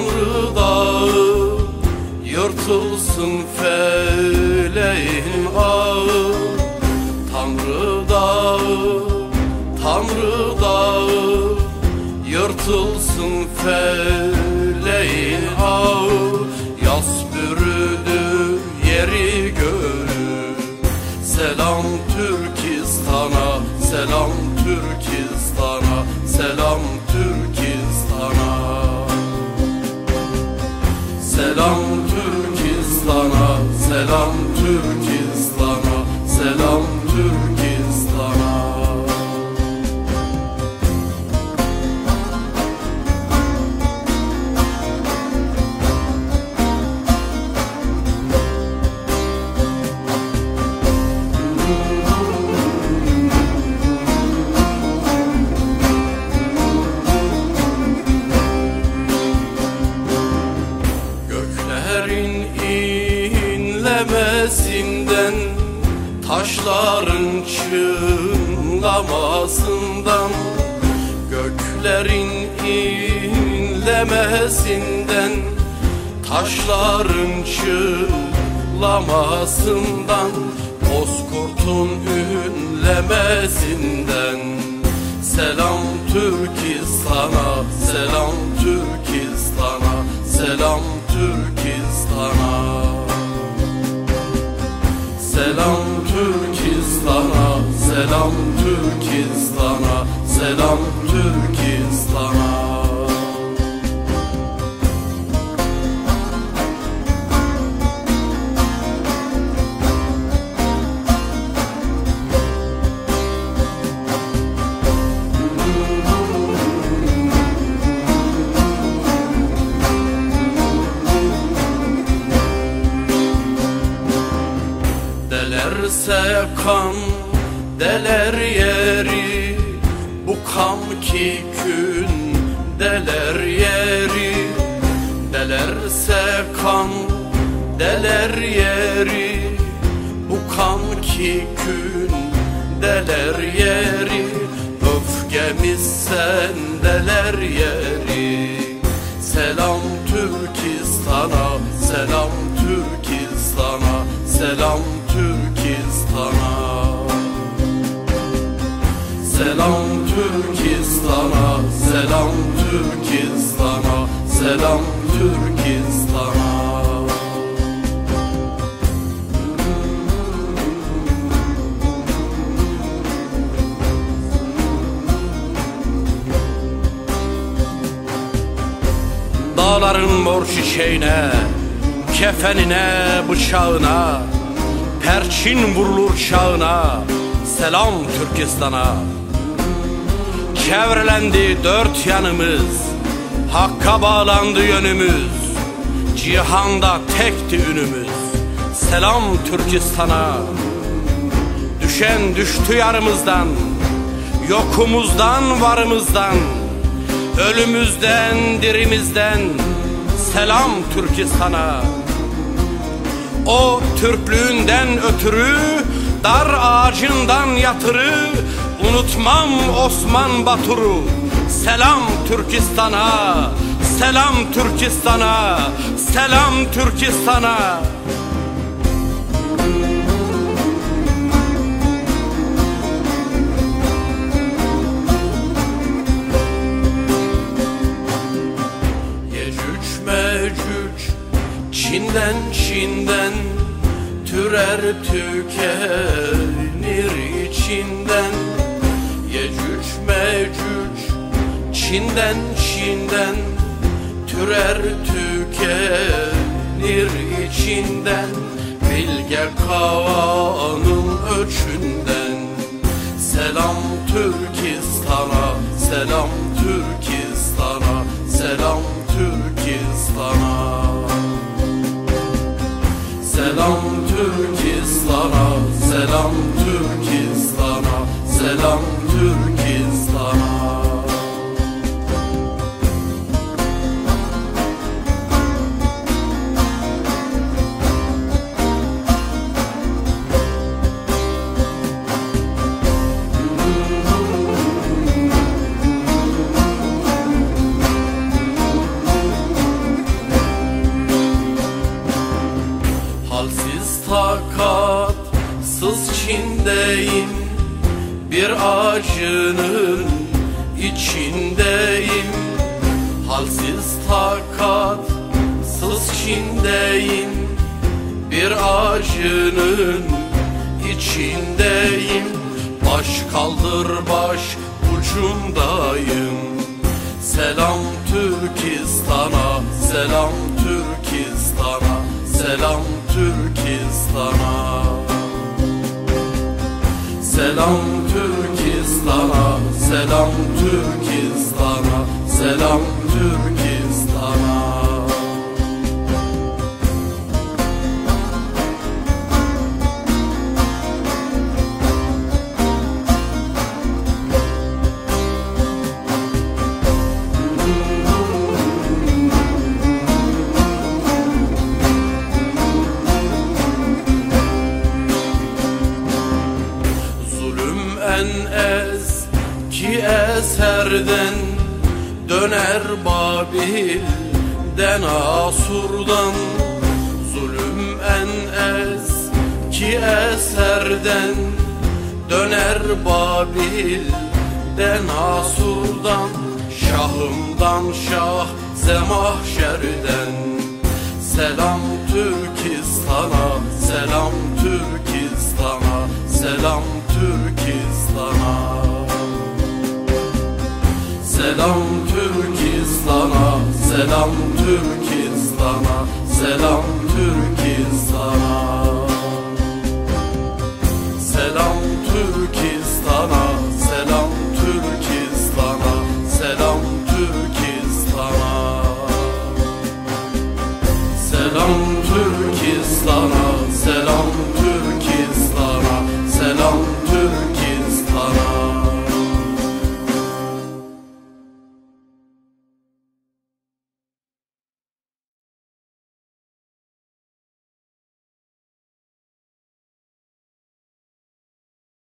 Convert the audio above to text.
Amrı dağı Yırtılsın feleğin ağı. Tanrı dağı Tanrı dağı Yırtılsın feleğin Selam Türkistan'a, Göklerin inlemesinden Taşların çınlamasından Göklerin inlemesinden Taşların çınlamasından Bozkurtun ünlemesinden Selam Türkistan'a, selam Türkistan'a, selam Türkistan'a. Selam Türkistan'a, selam Türkistan'a, selam Türkistan'a. Delerse kan deler yeri Bu kam ki gün deler yeri. Delerse kan deler yeri Bu kan ki gün deler yeri. Öfkemiz sendeler yeri. Selam Türkistan'a, selam Türkistan'a, selam Türkistan'a. Selam Türkistan'a, selam Türkistan'a, selam Türkistan'a. Dağların mor çiçeğine, kefenine, bıçağına, perçin vurulur çağına, selam Türkistan'a. Çevrelendi dört yanımız, hakka bağlandı yönümüz, cihanda tekti ünümüz, selam Türkistan'a. Düşen düştü yarımızdan, yokumuzdan varımızdan, Ölümüzden, dirimizden selam Türkistan'a. O Türklüğünden ötürü dar ağacından yatırı unutmam Osman Batur'u. Selam Türkistan'a, selam Türkistan'a, selam Türkistan'a. Türer tükenir içinden. Yecüc mecüc Çin'den Çin'den. Türer tükenir içinden. Bilge kavanın öçünden. Selam Türkistan'a, selam Türkistan'a, selam Türkistan'a. Türkistan'a, selam Türkistan'a. İçindeyim. Bir acının içindeyim. Halsiz takatsız çindeyim Bir acının içindeyim. Baş kaldır baş ucundayım. Selam Türkistan'a, selam Türkistan'a, selam Türkistan'a Selam Türkistan'a, selam Türkistan'a, selam Türkistan'a Zulüm en eski eserden Döner Babil'den Asur'dan. Zulüm en eski eserden Döner Babil'den Asur'dan. Şahımdan şah zemahşerden Selam Türkistan'a, selam Türkistan'a, selam Türkistan'a. Selam Türkistan'a, selam Türkistan'a.